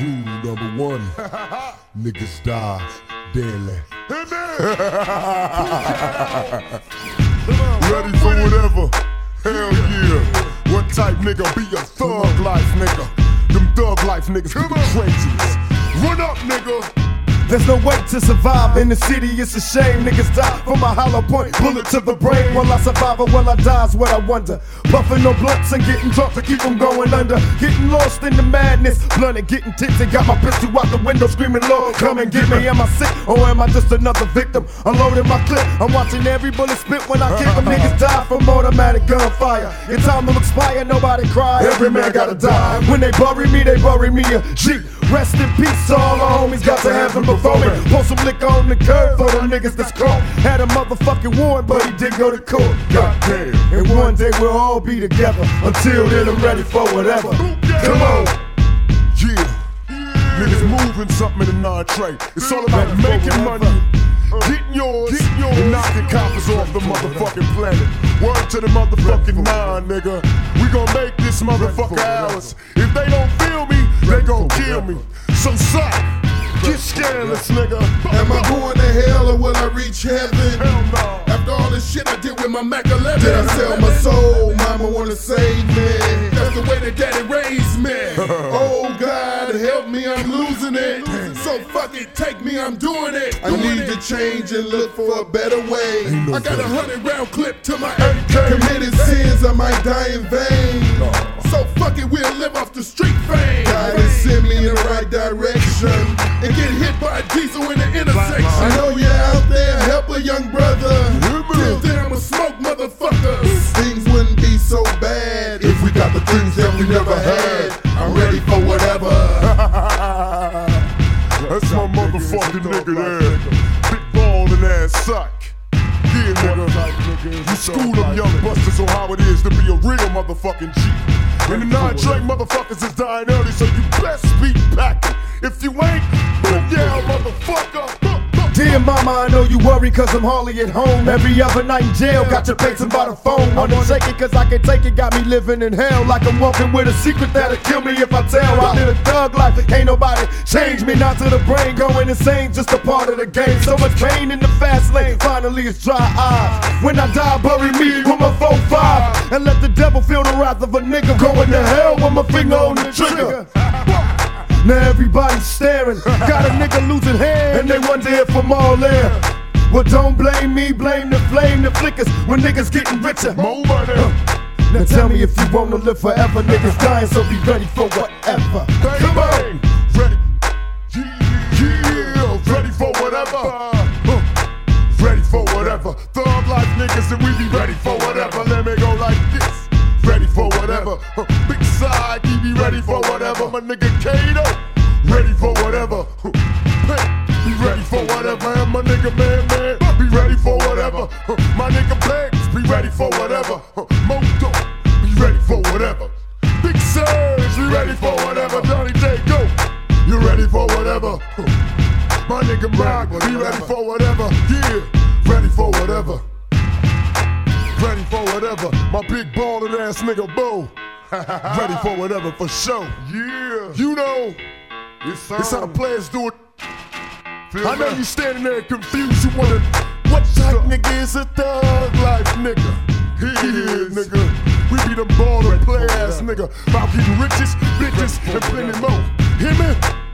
Rule number one. Niggas die daily. Ready for whatever. Hell yeah. What type nigga be a thug life nigga? Them thug life niggas be the trenches. Run up, nigga. There's no way to survive in the city, it's a shame. Niggas die from hollow point, bullet to the brain. Will I survive or will I die is what I wonder. Puffing no blunts and getting drunk to keep them going under. Getting lost in the madness, blunt and getting tipsy. Got my pistol out the window screaming, Lord, come and get me. Am I sick or am I just another victim? Unloading my clip, I'm watching every bullet spit when I kick them. Niggas die from automatic gunfire. Your time will expire, nobody cry. Every man gotta die. When they bury me, they bury me a. Rest in peace, all the homies got to have them before me. Pour some liquor on the curb for the niggas that's caught. Had a motherfucking warrant, but he did go to court. Goddamn. And one day we'll all be together. Until then, I'm ready for whatever. Come on. Yeah. Niggas moving something in the non-trade. It's all about making money, uh, getting yours, and knocking coppers off the motherfucking planet. Word to the motherfucking nine, nigga. We gon' make this motherfucker ours. If they don't feel me, they gon' kill me. So suck. Get scandalous, nigga. Am I going to hell or will I reach heaven? Hell no. After all the shit I did with my Mac 11, did I sell my soul? Mama wanna save me. That's the way that daddy raised me. oh God, help me, I'm losing it. So fuck it, take me, I'm doing it. I need to change and look for a better way. I got a hundred round clip to my AK. Committed sins, I might die in vain. So fuck it, we'll live off the street diesel in the intersection. I know you're out there, help a young brother. Till then I'ma smoke motherfuckers. Things wouldn't be so bad if we got the things that we never had. I'm ready for whatever. That's my motherfucking nigga there. Big ballin' ass suck. Yeah, nigga. You school them young busters on how it is to be a real motherfucking G. And the non-track motherfuckers is dying early, so you best be packing. If you ain't, then yeah, motherfucker. Dear mama, I know you worry cause I'm hardly at home. Every other night in jail, got your pay some by the phone. Wanna take it cause I can take it, got me living in hell. Like I'm walking with a secret that'll kill me if I tell. I live a thug life, can't nobody change me. Not to the brain, going insane, just a part of the game. So much pain in the fast lane, finally it's dry eyes. When I die, bury me with my 4-5. And let the devil feel the wrath of a nigga. Going to hell with my finger on the trigger. Now everybody's staring. Got a nigga losing hair, and they wonder if I'm all there. Well, don't blame me, blame the flame, the flickers when niggas getting richer. More money. Now tell me if you wanna live forever, niggas dying, so be ready for whatever. Bang, Come on. Ready. Yeah, ready for whatever. Huh. Ready for whatever. Thug life niggas and we be ready for whatever. Let me go like this. Ready for whatever. Huh. Big Syke, he be ready for whatever. My nigga ready for whatever. Be ready for whatever. And my nigga Man Man, be ready for whatever. My nigga Banks, be ready for whatever. Moto, be ready for whatever. Big Surge, be ready for whatever. Johnny J, go. You ready for whatever? My nigga Rock, be ready for whatever. Yeah, ready for whatever. Ready for whatever. My big ballin' ass nigga Bo. ready for whatever for sure. Yeah. You know, it's, how the players do it. I know you standing there confused. You wonder what type nigga is a thug life nigga? He is, nigga. We be the baller play ass nigga. About getting riches, bitches, and plenty more.